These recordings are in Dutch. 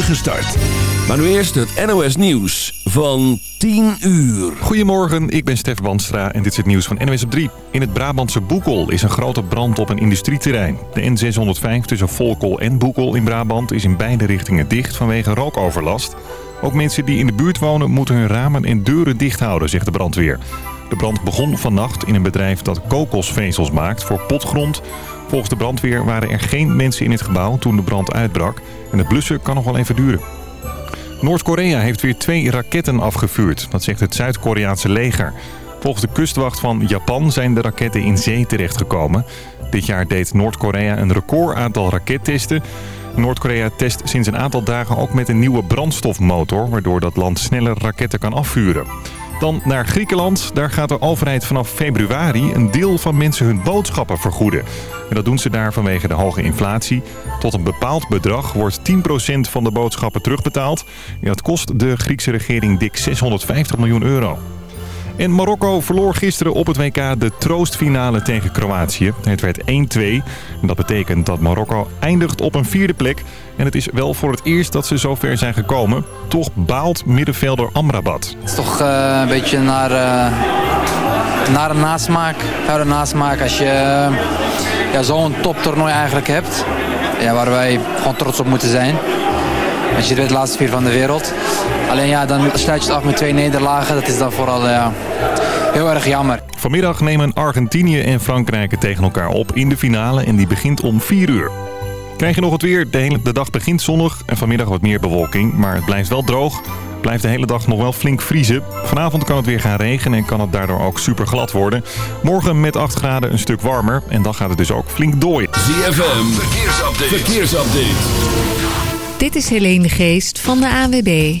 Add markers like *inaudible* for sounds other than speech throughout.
start. Maar nu eerst het NOS Nieuws van 10 uur. Goedemorgen, ik ben Stef Banstra en dit is het nieuws van NOS op 3. In het Brabantse Boekel is een grote brand op een industrieterrein. De N605 tussen Volkel en Boekel in Brabant is in beide richtingen dicht vanwege rookoverlast. Ook mensen die in de buurt wonen moeten hun ramen en deuren dicht houden, zegt de brandweer. De brand begon vannacht in een bedrijf dat kokosvezels maakt voor potgrond. Volgens de brandweer waren er geen mensen in het gebouw toen de brand uitbrak. En het blussen kan nog wel even duren. Noord-Korea heeft weer twee raketten afgevuurd. Dat zegt het Zuid-Koreaanse leger. Volgens de kustwacht van Japan zijn de raketten in zee terechtgekomen. Dit jaar deed Noord-Korea een record aantal rakettesten. Noord-Korea test sinds een aantal dagen ook met een nieuwe brandstofmotor... waardoor dat land sneller raketten kan afvuren. Dan naar Griekenland. Daar gaat de overheid vanaf februari een deel van mensen hun boodschappen vergoeden. En dat doen ze daar vanwege de hoge inflatie. Tot een bepaald bedrag wordt 10% van de boodschappen terugbetaald. Dat kost de Griekse regering dik 650 miljoen euro. En Marokko verloor gisteren op het WK de troostfinale tegen Kroatië. Het werd 1-2. En dat betekent dat Marokko eindigt op een vierde plek. En het is wel voor het eerst dat ze zo ver zijn gekomen. Toch baalt middenvelder Amrabat. Het is toch uh, een beetje naar, uh, naar een nasmaak. Naar nasmaak als je uh, ja, zo'n toptoernooi eigenlijk hebt. Ja, waar wij gewoon trots op moeten zijn. Want je bent de laatste vier van de wereld. Alleen ja, dan sluit je het af met twee nederlagen. Dat is dan vooral ja, heel erg jammer. Vanmiddag nemen Argentinië en Frankrijk het tegen elkaar op in de finale. En die begint om 4 uur. Krijg je nog het weer? De, hele, de dag begint zonnig en vanmiddag wat meer bewolking. Maar het blijft wel droog. Blijft de hele dag nog wel flink vriezen. Vanavond kan het weer gaan regenen en kan het daardoor ook super glad worden. Morgen met 8 graden een stuk warmer. En dan gaat het dus ook flink dooien. ZFM, verkeersupdate. verkeersupdate. Dit is Helene de Geest van de AWB.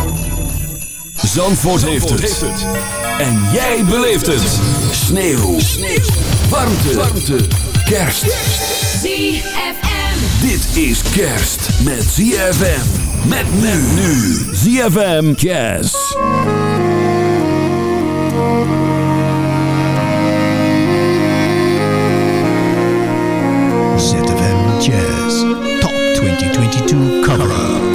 Zandvoort, heeft, het. En jij beleeft het. Sneeuw. Sneeuw. Warmte. Warmte. Kerst. ZFM. Dit is kerst met ZFM. Met men nu. ZFM Jazz. ZFM Jazz. Top 2022 cover-up.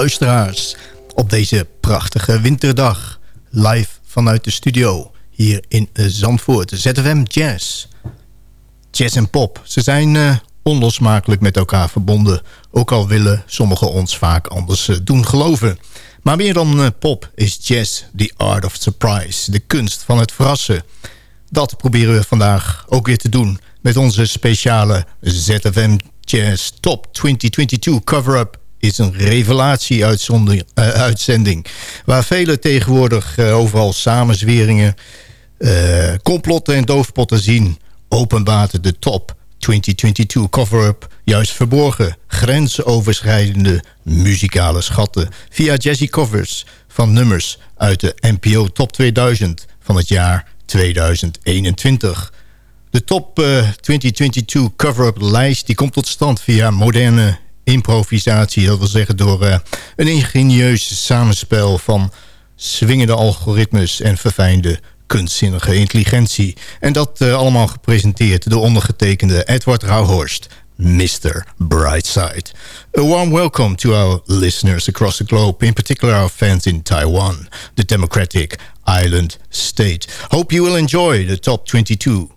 Luisteraars op deze prachtige winterdag. Live vanuit de studio hier in Zandvoort. ZFM Jazz. Jazz en pop, ze zijn uh, onlosmakelijk met elkaar verbonden. Ook al willen sommigen ons vaak anders uh, doen geloven. Maar meer dan pop is jazz the art of surprise. De kunst van het verrassen. Dat proberen we vandaag ook weer te doen met onze speciale ZFM Jazz Top 2022 cover-up is een revelatie-uitzending... Uh, waar velen tegenwoordig uh, overal samenzweringen, uh, complotten en doofpotten zien... openbaten de top 2022 cover-up juist verborgen... grensoverschrijdende muzikale schatten... via jazzy covers van nummers uit de NPO Top 2000 van het jaar 2021... De top 2022 cover-up lijst die komt tot stand via moderne improvisatie. Dat wil zeggen door uh, een ingenieus samenspel van swingende algoritmes en verfijnde kunstzinnige intelligentie. En dat uh, allemaal gepresenteerd door ondergetekende Edward Rauhorst. Mr. Brightside. A warm welcome to our listeners across the globe, in particular our fans in Taiwan, the democratic island state. Hope you will enjoy the top 22.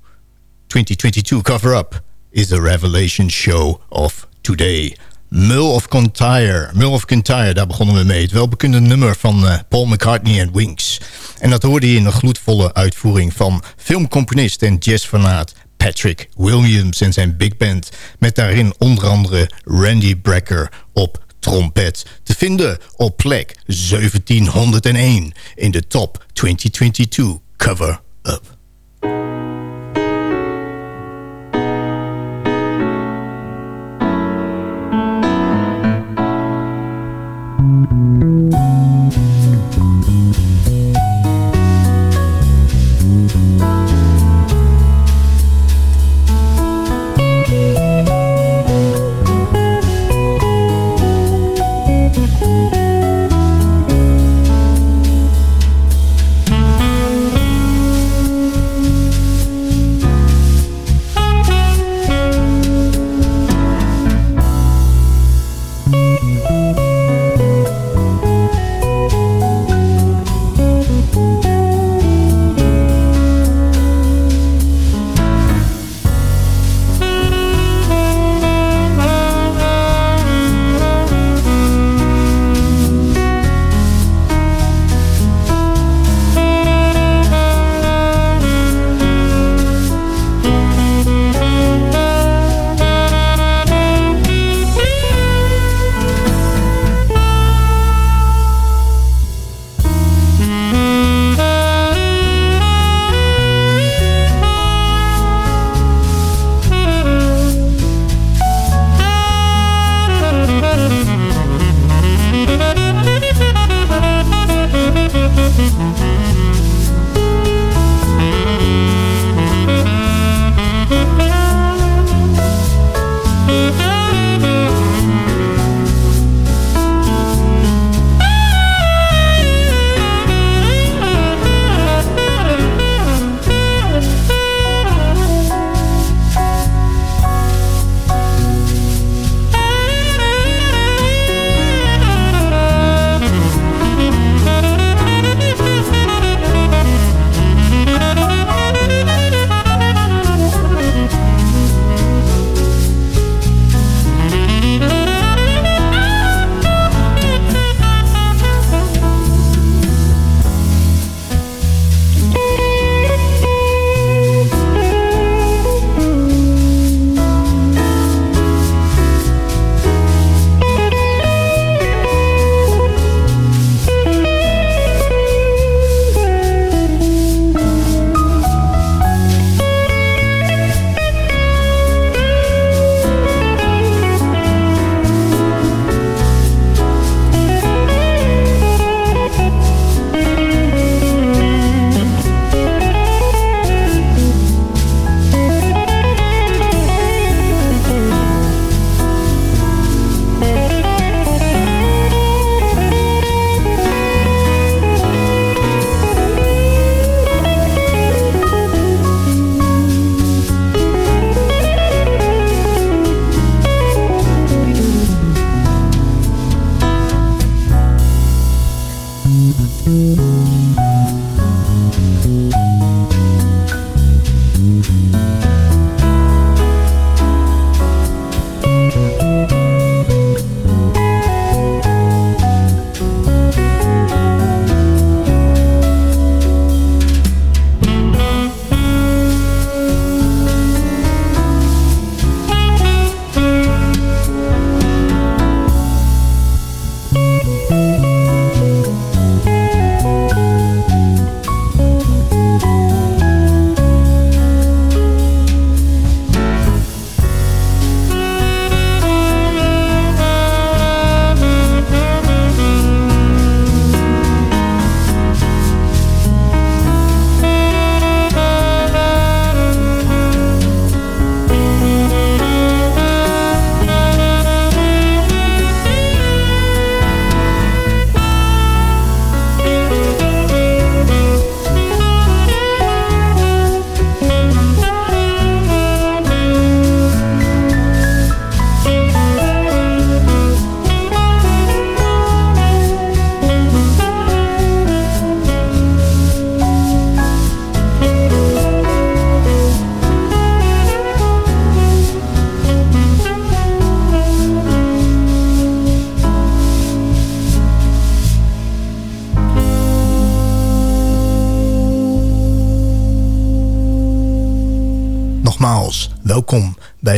2022 cover-up is the revelation show of today. Mull of Kintyre. Mull of Kintyre, daar begonnen we mee. Het welbekende nummer van uh, Paul McCartney en Wings. En dat hoorde je in een gloedvolle uitvoering van filmcomponist en jazzfanaat Patrick Williams en zijn big band. Met daarin onder andere Randy Brecker op trompet. Te vinden op plek 1701 in de top 2022 cover-up.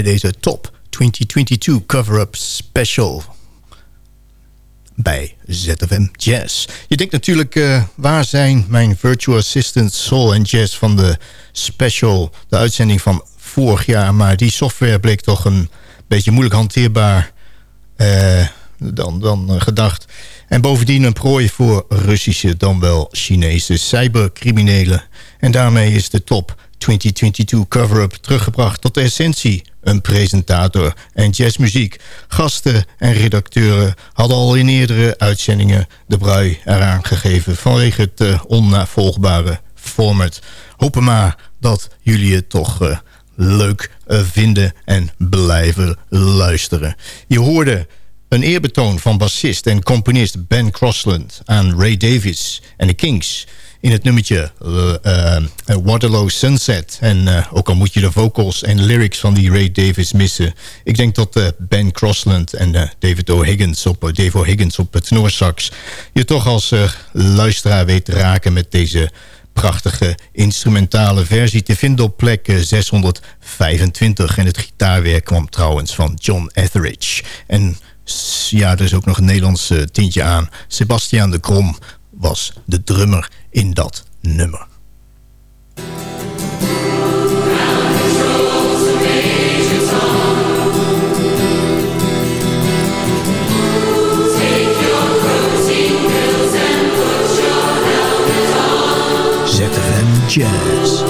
Deze Top 2022 Cover-Up Special bij ZFM Jazz. Je denkt natuurlijk, uh, waar zijn mijn virtual assistants soul en jazz van de special, de uitzending van vorig jaar. Maar die software bleek toch een beetje moeilijk hanteerbaar uh, dan, dan gedacht. En bovendien een prooi voor Russische dan wel Chinese cybercriminelen. En daarmee is de top 2022 cover-up teruggebracht tot de essentie. Een presentator en jazzmuziek. Gasten en redacteuren hadden al in eerdere uitzendingen de brui eraan gegeven... vanwege het uh, onnavolgbare format. Hopen maar dat jullie het toch uh, leuk uh, vinden en blijven luisteren. Je hoorde een eerbetoon van bassist en componist Ben Crossland aan Ray Davis en de Kings in het nummertje uh, uh, Waterloo Sunset. En ook al moet je de vocals en lyrics van die Ray Davis missen. Ik denk dat Ben Crossland en David O'Higgins op, Dave O'Higgins op het Noorsax... je toch als luisteraar weet te raken met deze prachtige instrumentale versie te vinden op plek 625. En het gitaarwerk kwam trouwens van John Etheridge. En ja, er is ook nog een Nederlands tintje aan. Sebastiaan de Krom was de drummer in dat nummer. Jazz.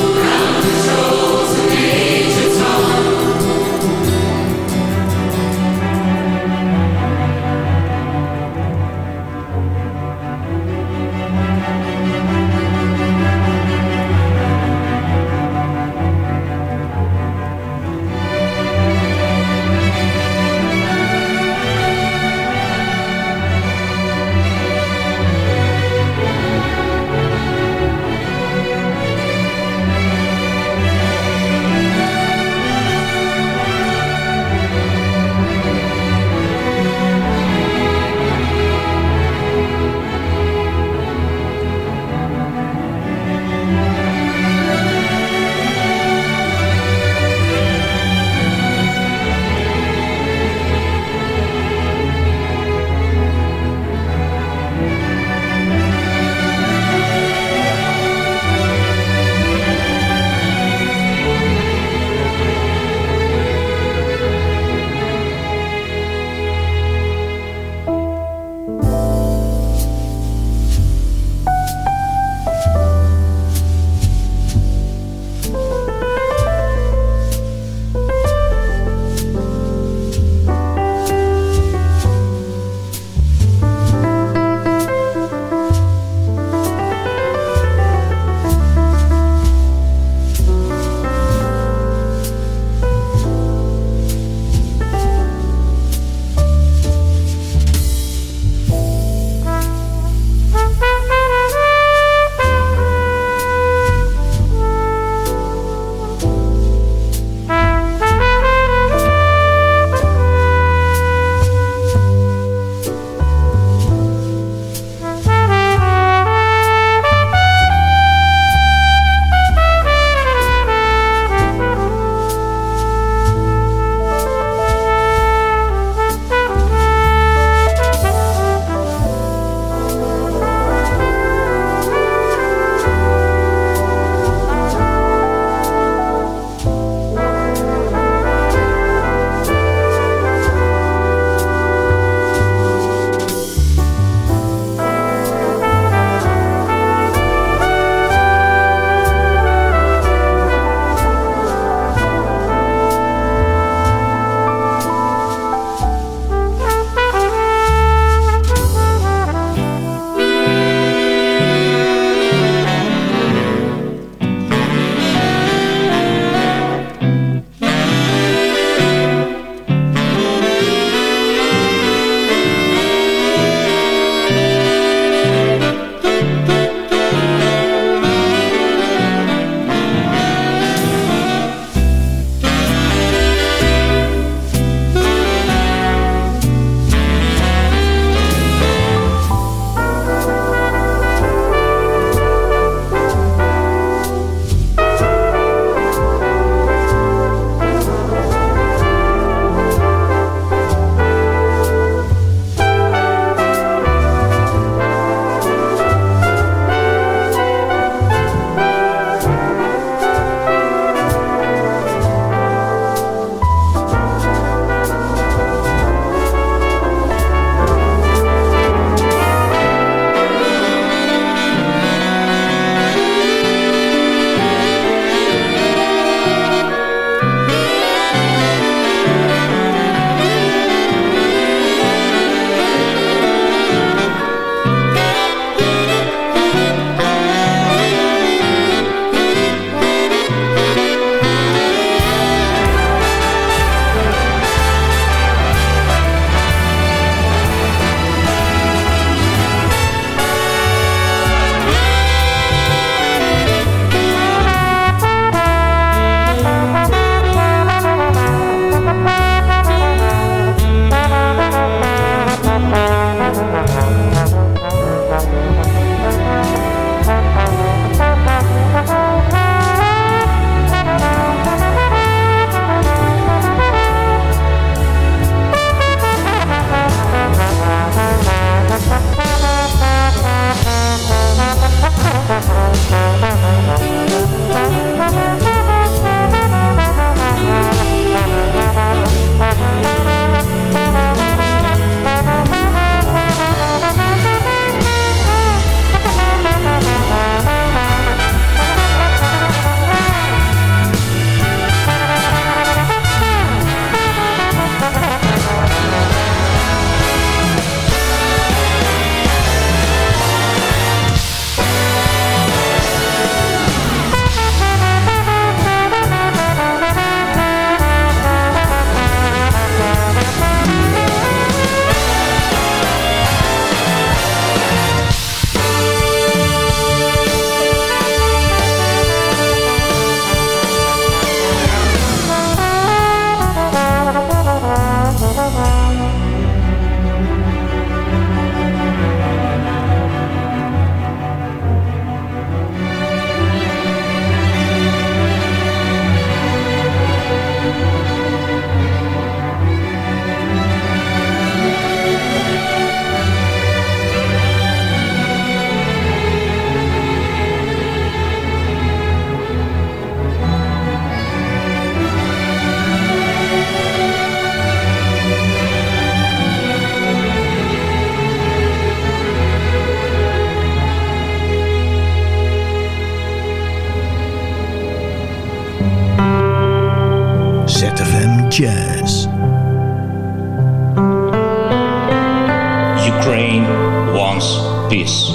Peace.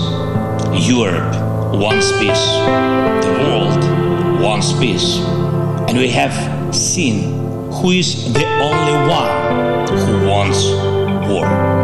Europe wants peace. The world wants peace. And we have seen who is the only one who wants war.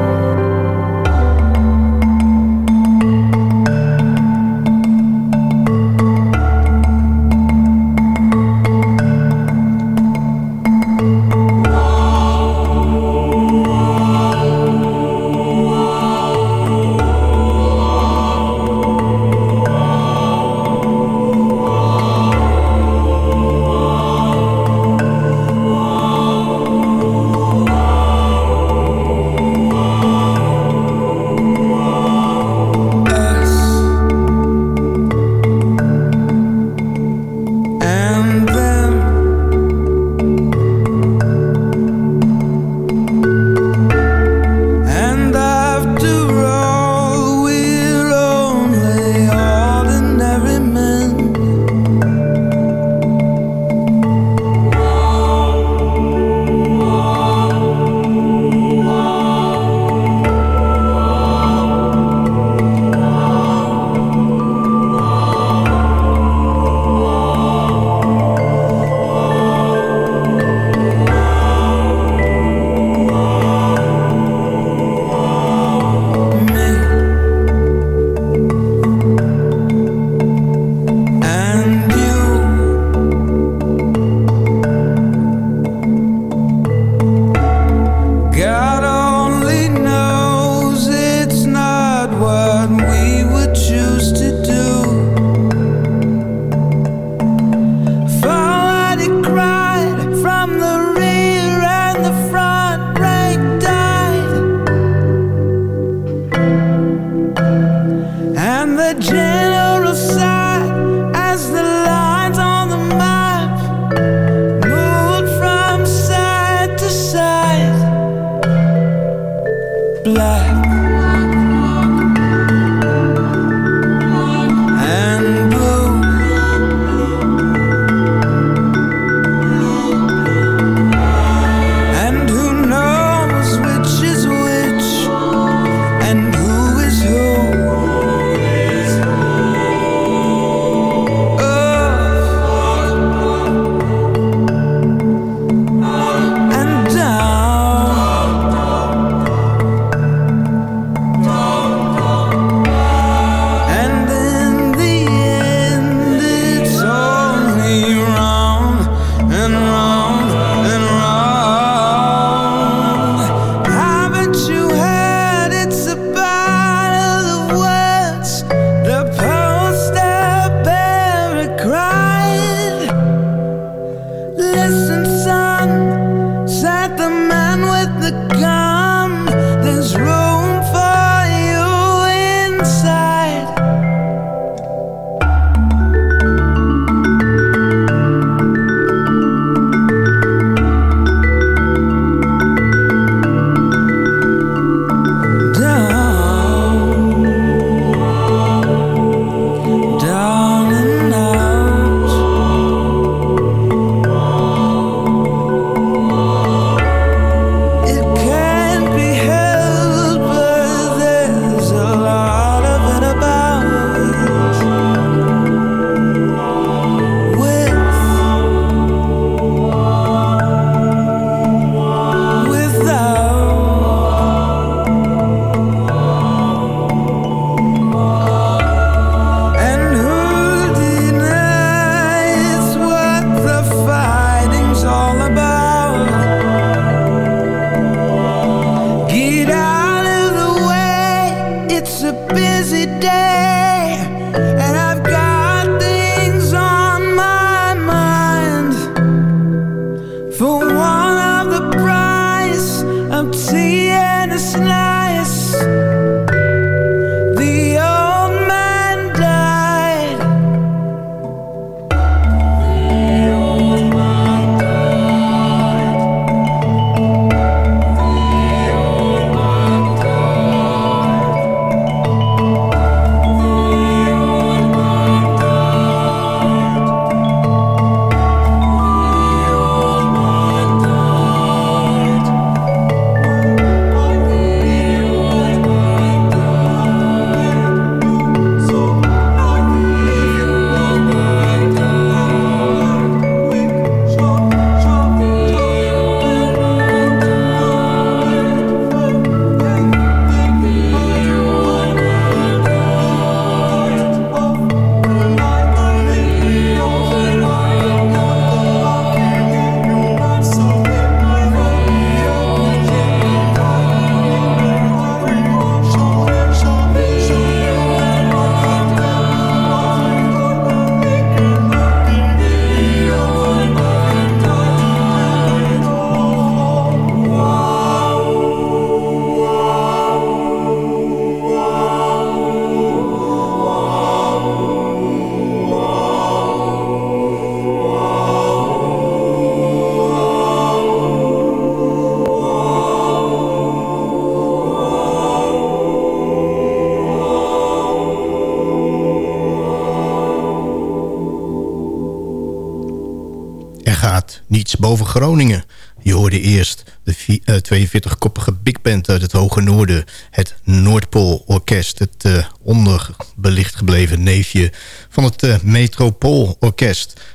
Boven Groningen. Je hoorde eerst de 42-koppige big band uit het Hoge Noorden. Het Noordpool Orkest. Het uh, onderbelicht gebleven neefje van het uh, Metropool.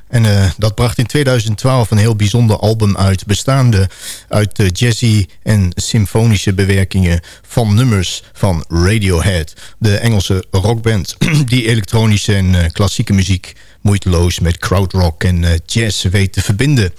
En dat bracht in 2012 een heel bijzonder album uit. Bestaande uit jazzy en symfonische bewerkingen van nummers van Radiohead. De Engelse rockband *clears throat* die elektronische en klassieke muziek moeiteloos met crowdrock en jazz weet te verbinden.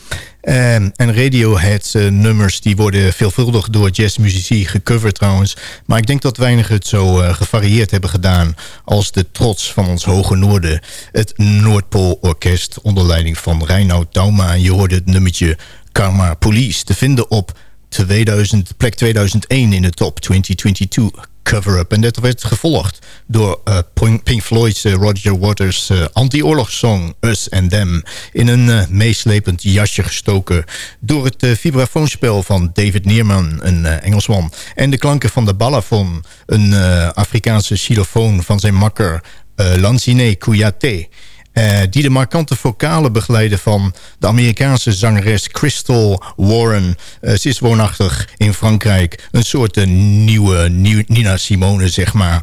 Um, en Radiohead uh, nummers die worden veelvuldig door jazzmuzici gecoverd trouwens. Maar ik denk dat weinig het zo uh, gevarieerd hebben gedaan... als de trots van ons hoge noorden. Het Noordpool Orkest onder leiding van Reinoud Dauma. Je hoorde het nummertje Karma Police te vinden op 2000, plek 2001 in de top 2022 cover-up. En dat werd gevolgd door uh, Pink Floyd's uh, Roger Waters uh, anti-oorlogssong Us and Them. In een meeslepend jasje gestoken door het vibrafoonspel van David Neerman, een Engelsman. En de klanken van de balafon, een Afrikaanse xylofoon van zijn makker Lansine Kouyaté. Uh, die de markante vocalen begeleiden van de Amerikaanse zangeres Crystal Warren. Uh, ze is woonachtig in Frankrijk. Een soort uh, nieuwe nieuw, Nina Simone, zeg maar.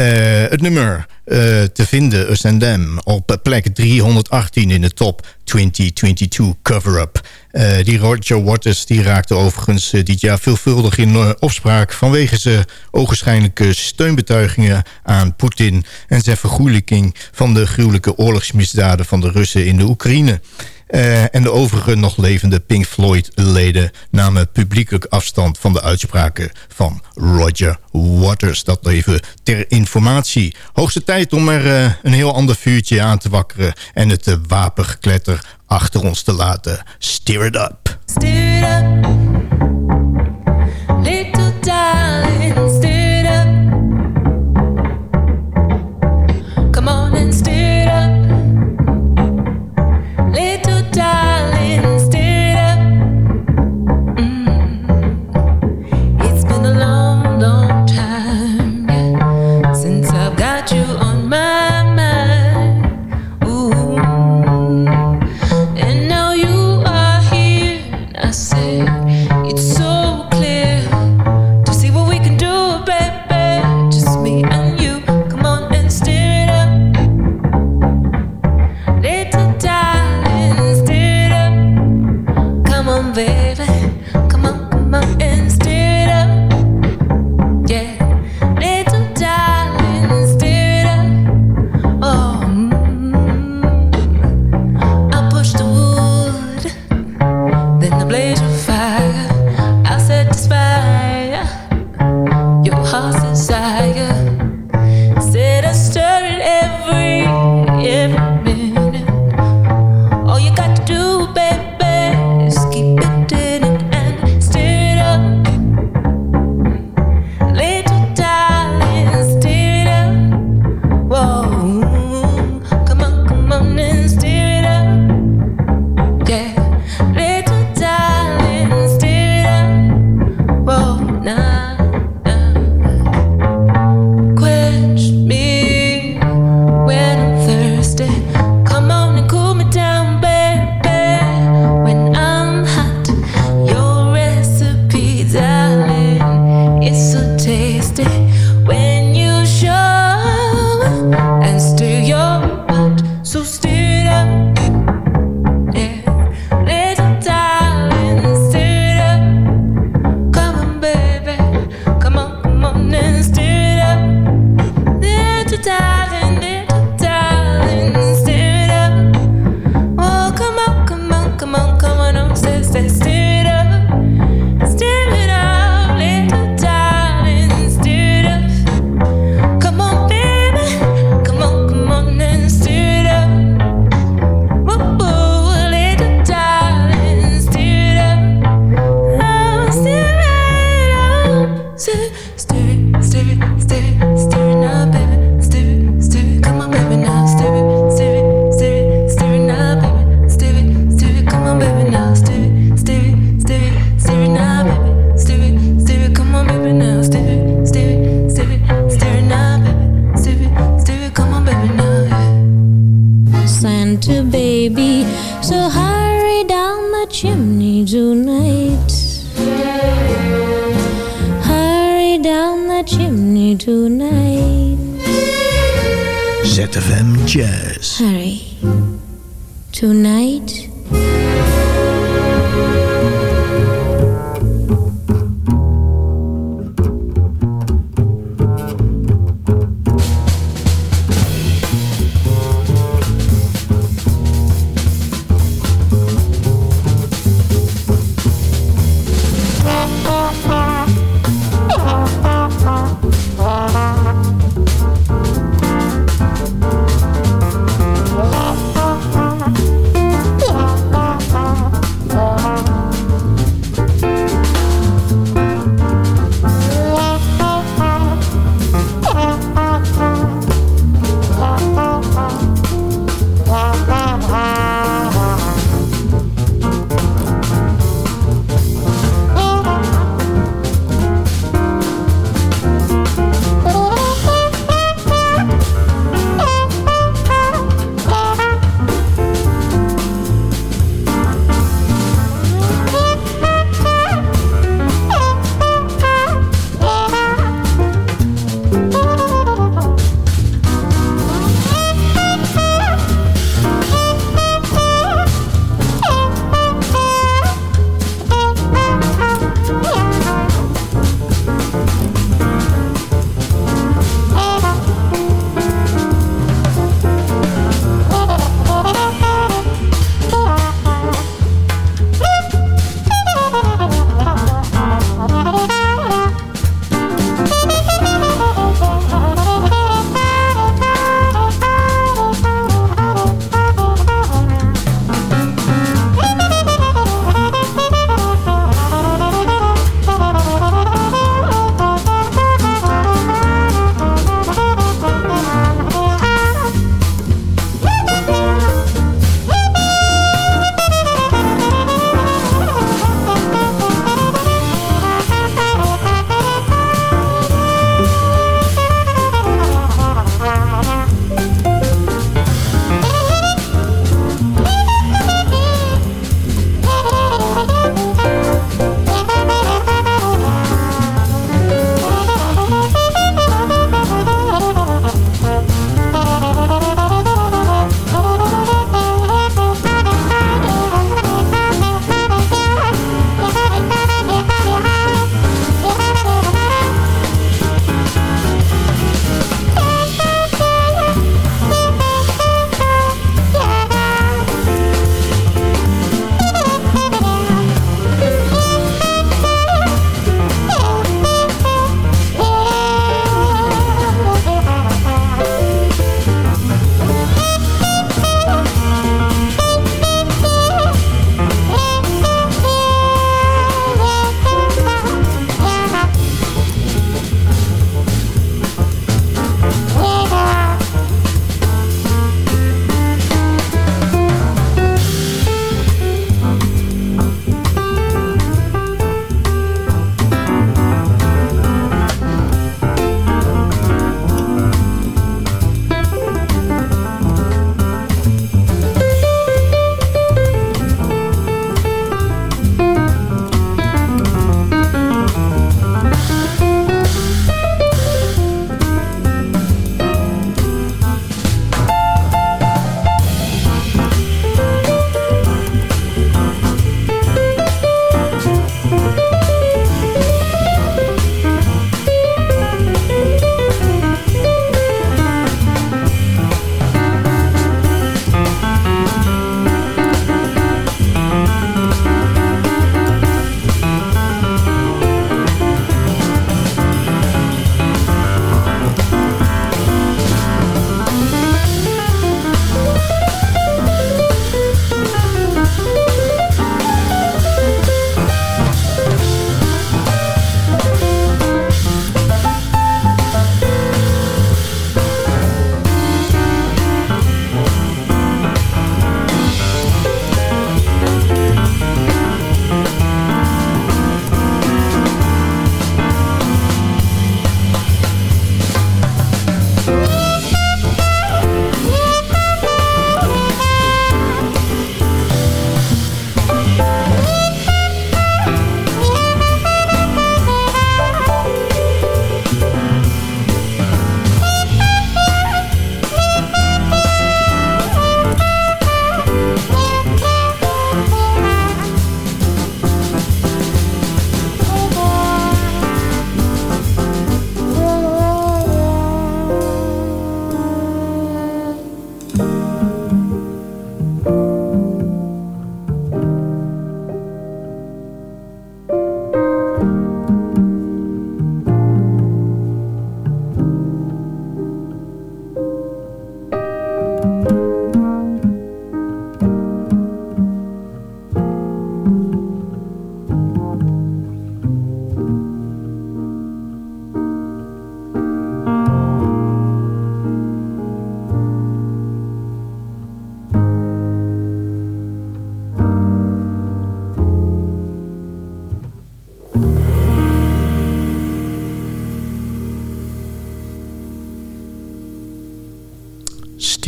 Het nummer te vinden, Us and Them, op plek 318 in de top 2022 cover-up. Uh, die Roger Waters die raakte overigens dit jaar veelvuldig in opspraak... vanwege zijn ogenschijnlijke steunbetuigingen aan Poetin... en zijn vergoelijking van de gruwelijke oorlogsmisdaden van de Russen in de Oekraïne. En de overige nog levende Pink Floyd-leden namen publiekelijk afstand van de uitspraken van Roger Waters. Dat even ter informatie. Hoogste tijd om er een heel ander vuurtje aan te wakkeren en het wapengekletter achter ons te laten. Steer it up. Steer it up. Chimney tonight. ZFM Jazz. Hurry. Tonight.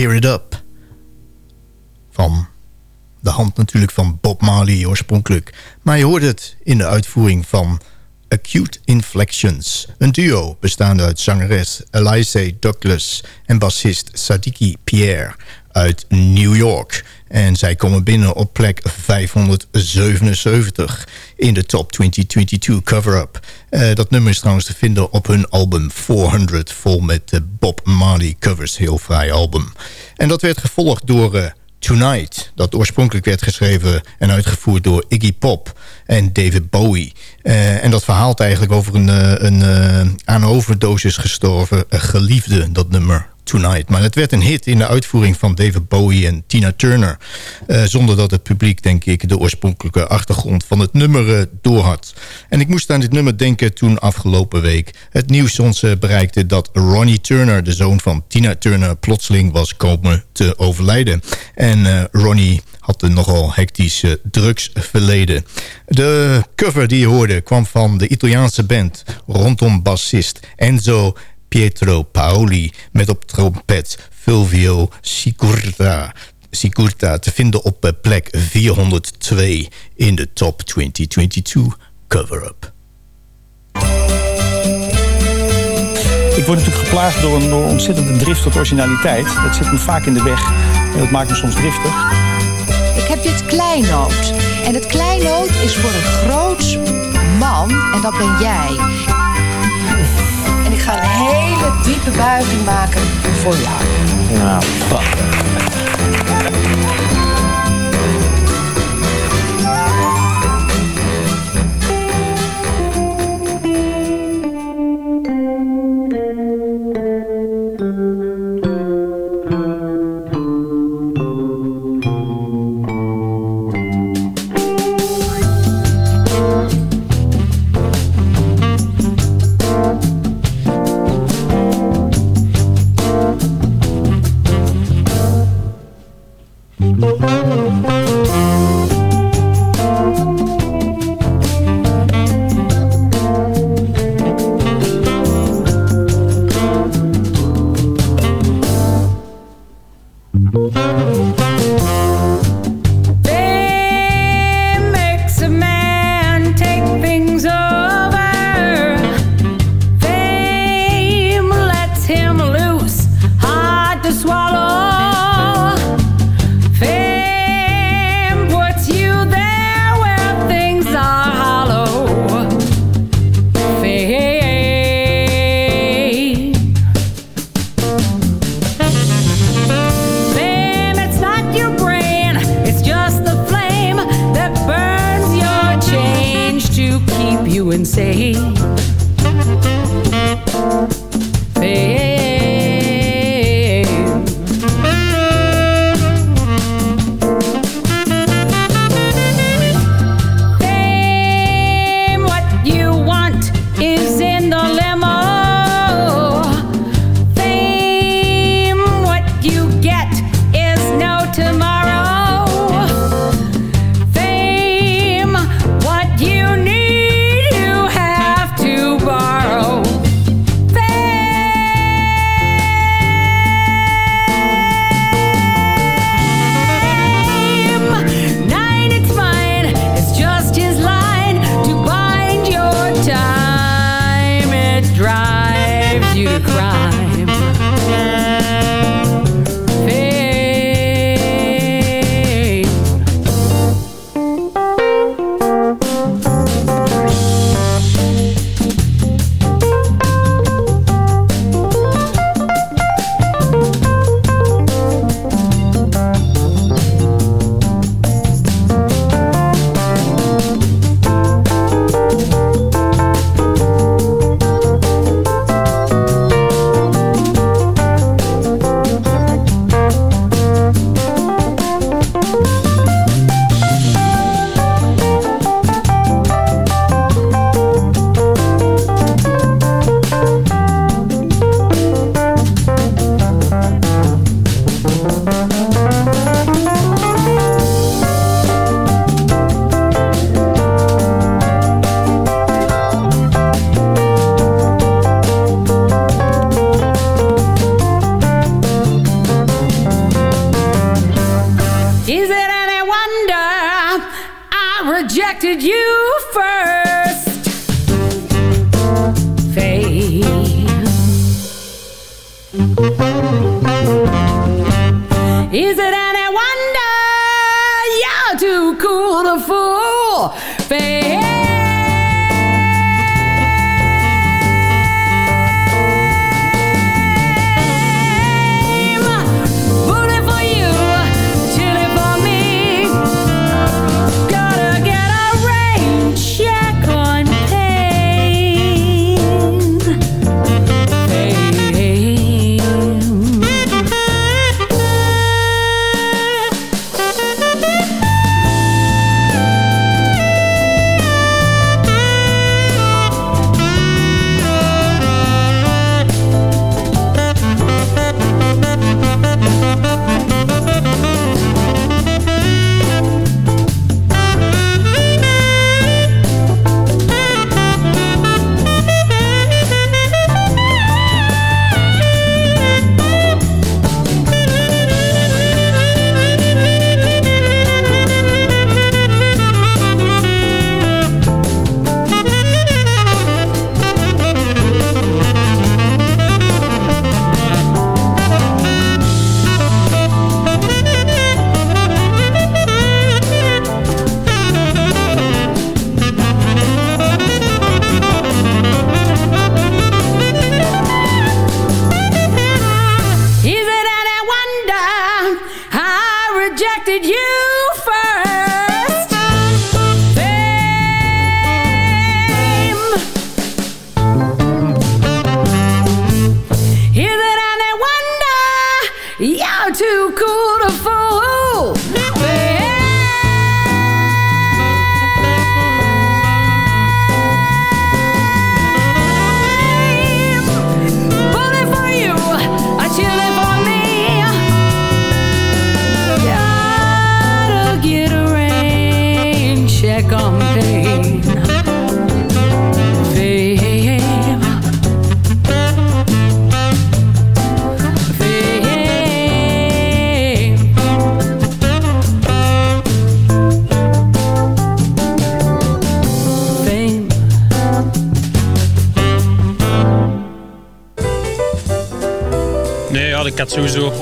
Tear It Up. Van de hand natuurlijk van Bob Marley oorspronkelijk. Maar je hoort het in de uitvoering van Acute Inflections. Een duo bestaande uit zangeres Eliza Douglas en bassist Sadiki Pierre uit New York. En zij komen binnen op plek 577 in de Top 2022 cover-up. Uh, dat nummer is trouwens te vinden op hun album 400... vol met uh, Bob Marley covers, heel vrij album. En dat werd gevolgd door... Uh, Tonight, dat oorspronkelijk werd geschreven en uitgevoerd door Iggy Pop en David Bowie. En dat verhaalt eigenlijk over een, een aan overdosis gestorven geliefde, dat nummer Tonight. Maar het werd een hit in de uitvoering van David Bowie en Tina Turner. Uh, zonder dat het publiek, denk ik, de oorspronkelijke achtergrond van het nummer uh, doorhad. En ik moest aan dit nummer denken toen afgelopen week het nieuws ons uh, bereikte... dat Ronnie Turner, de zoon van Tina Turner, plotseling was komen te overlijden. En Ronnie had een nogal hectisch drugsverleden. De cover die je hoorde kwam van de Italiaanse band rondom bassist Enzo Pietro Paoli met op trompet Fulvio Sicurta. Sicurta te vinden op eh, plek 402 in de Top 2022 cover-up. Ik word natuurlijk geplaagd door een door ontzettende drift tot originaliteit. Dat zit me vaak in de weg en dat maakt me soms driftig. Ik heb dit kleinoot. En het kleinoot is voor een groot man en dat ben jij ga een hele diepe buiging maken voor jou. Nou.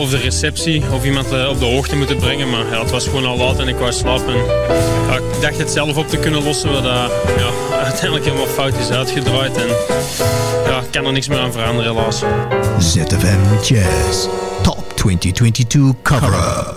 Of de receptie of iemand eh, op de hoogte moeten brengen. Maar het was gewoon al laat en ik wou slapen. Ik dacht het zelf op te kunnen lossen, wat uh, ja, *laughs* uiteindelijk helemaal fout is uitgedraaid. En ja, ik kan er niks meer aan veranderen, helaas. ZFM Jazz Top 2022 Cover-Up.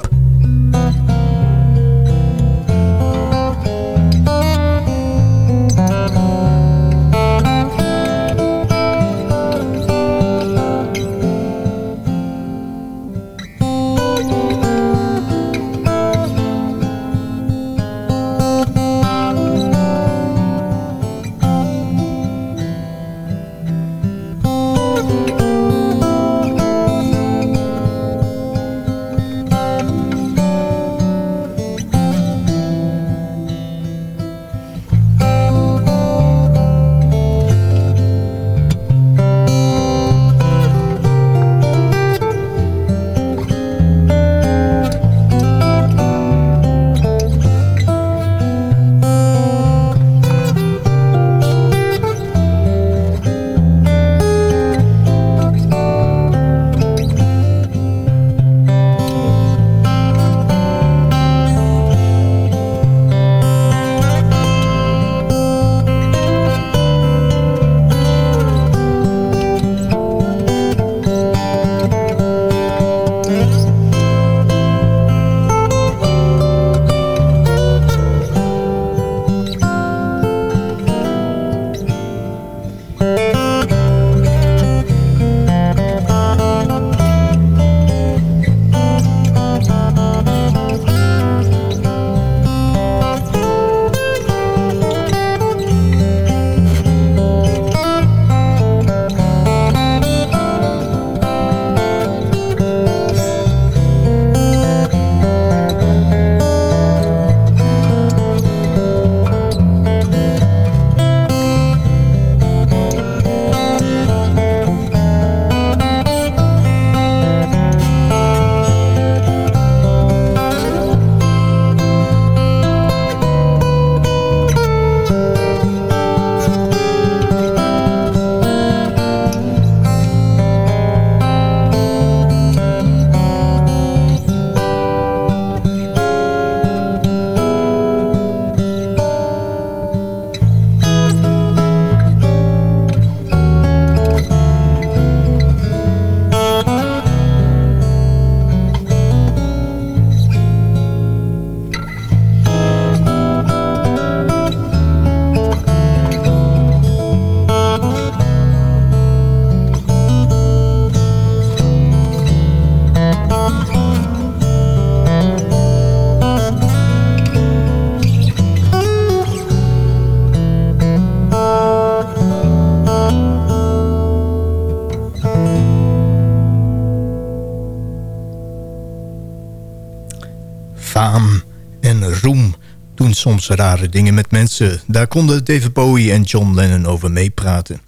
Soms rare dingen met mensen. Daar konden David Bowie en John Lennon over meepraten.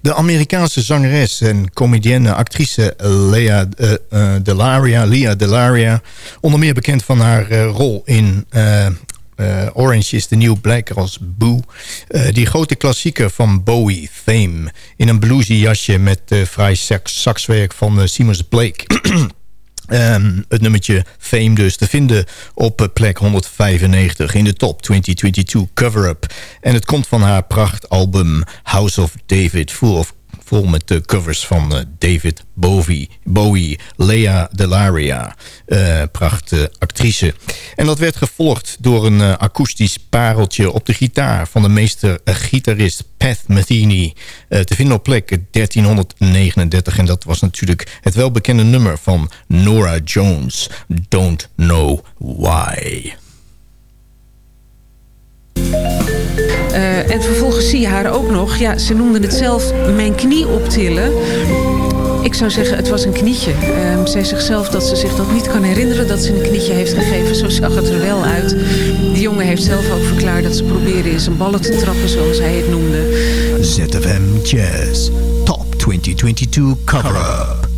De Amerikaanse zangeres en comedienne actrice Lea uh, uh, Delaria, Lea Delaria... onder meer bekend van haar uh, rol in... Orange is the New Black als Boo. die grote klassieker van Bowie, Fame. In een bluesy jasje met vrij sax saxwerk van Seamus Blake... *clears throat* Um, het nummertje Fame dus te vinden op plek 195 in de top 2022 cover-up. En het komt van haar prachtalbum House of David, full of vol met de covers van uh, David Bowie, Bowie, Lea Delaria, uh, prachtige actrice. En dat werd gevolgd door een akoestisch pareltje op de gitaar van de meester-gitarist Pat Metheny. te vinden op plek 1339 en dat was natuurlijk het welbekende nummer van Nora Jones, Don't Know Why. Uh, en vervolgens zie je haar ook nog, ja, ze noemde het zelf mijn knie optillen. Ik zou zeggen, het was een knietje. Uh, zij zegt zelf dat ze zich dat niet kan herinneren dat ze een knietje heeft gegeven. Zo zag het er wel uit. Die jongen heeft zelf ook verklaard dat ze probeerde in zijn ballen te trappen, zoals hij het noemde. ZFM Jazz Top 2022 Cover-Up.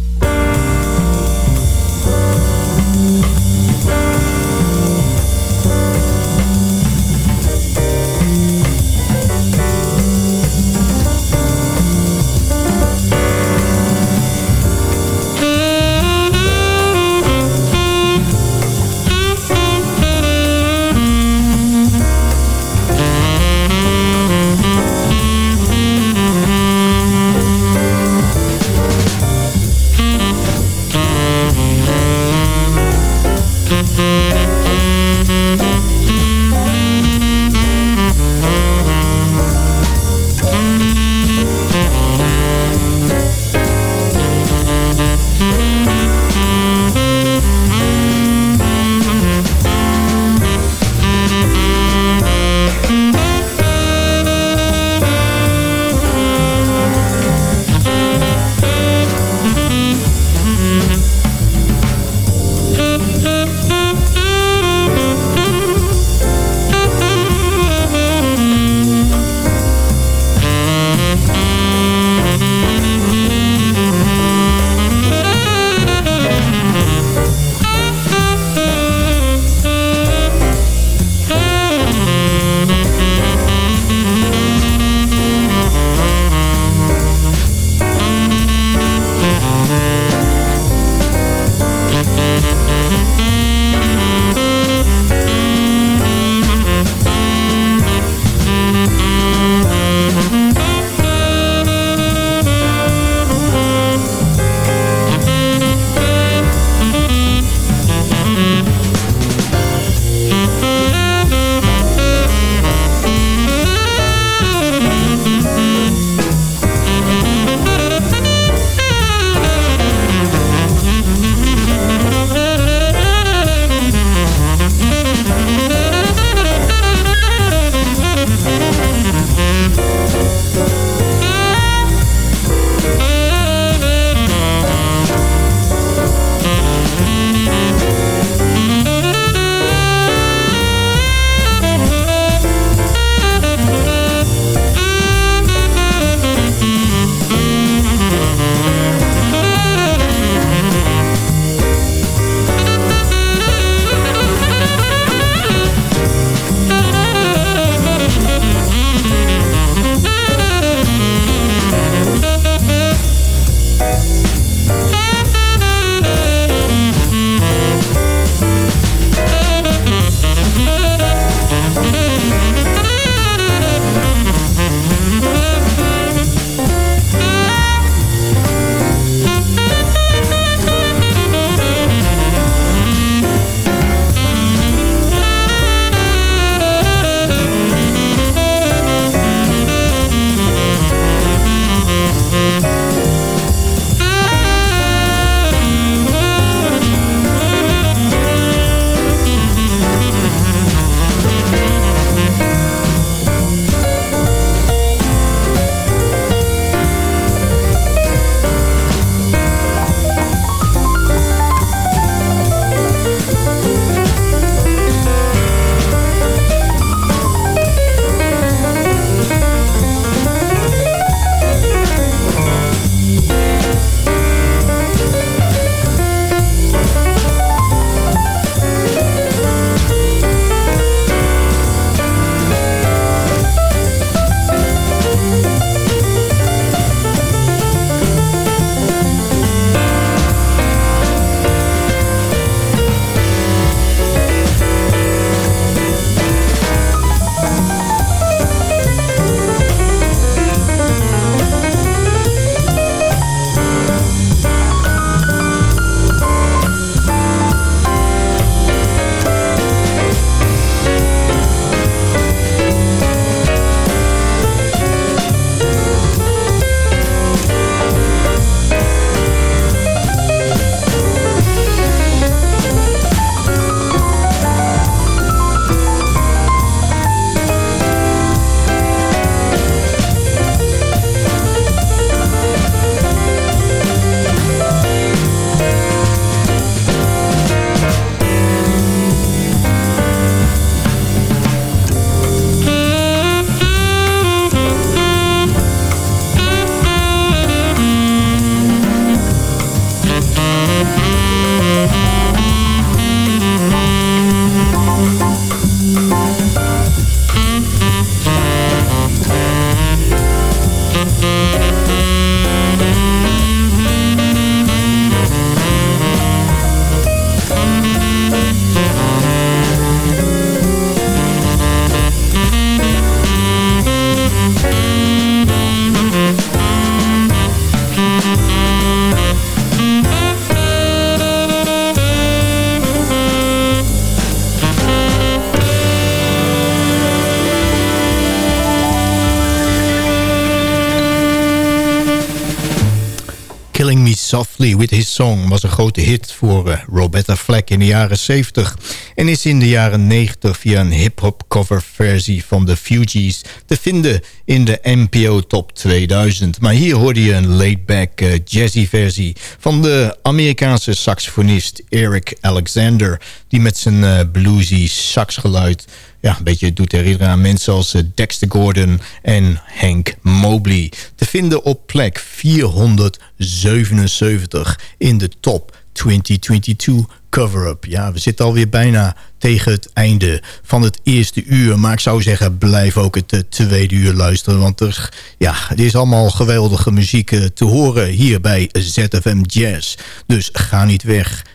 With His Song was een grote hit voor uh, Roberta Flack in de jaren 70. En is in de jaren 90 via een hip-hop cover versie van de Fugees te vinden in de NPO Top 2000. Maar hier hoorde je een laid-back uh, jazzy versie van de Amerikaanse saxofonist Eric Alexander. Die met zijn uh, bluesy saxgeluid ja, een beetje doet herinneren aan mensen als uh, Dexter Gordon en Hank Mobley. Te vinden op plek 477 in de top 2022 cover-up. Ja, we zitten alweer bijna tegen het einde van het eerste uur. Maar ik zou zeggen, blijf ook het uh, tweede uur luisteren. Want er, ja, er is allemaal geweldige muziek uh, te horen hier bij ZFM Jazz. Dus ga niet weg.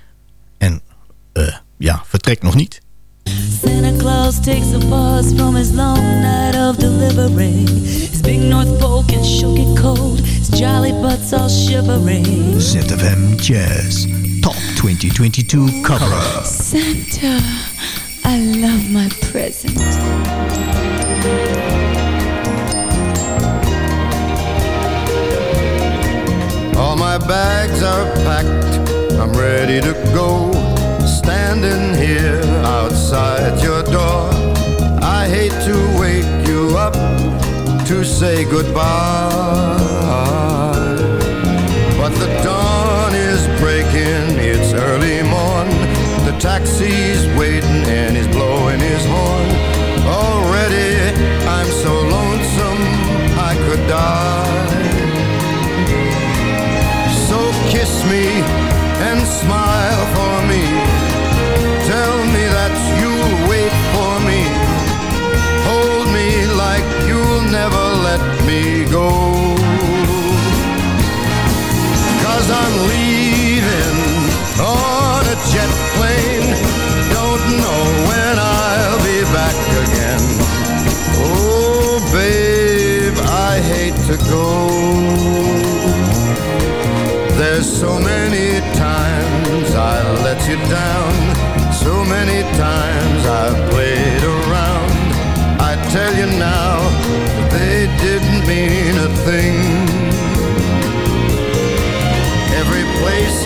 En uh, ja, vertrek nog niet. Santa Claus takes a pause from his long night of delivering. His big North Pole shook cold. His jolly butts all shivering. ZFM Jazz Top 2022 cover. Santa, I love my present. All my bags are packed. I'm ready to go standing here outside your door. I hate to wake you up to say goodbye. But the dawn is breaking, it's early morn. The taxi's waiting and he's blowing his horn. Already I'm so lonesome I could die.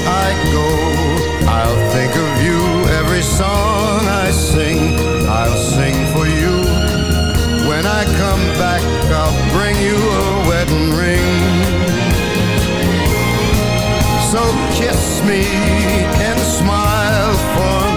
I go, I'll think of you. Every song I sing, I'll sing for you. When I come back, I'll bring you a wedding ring. So kiss me and smile for me.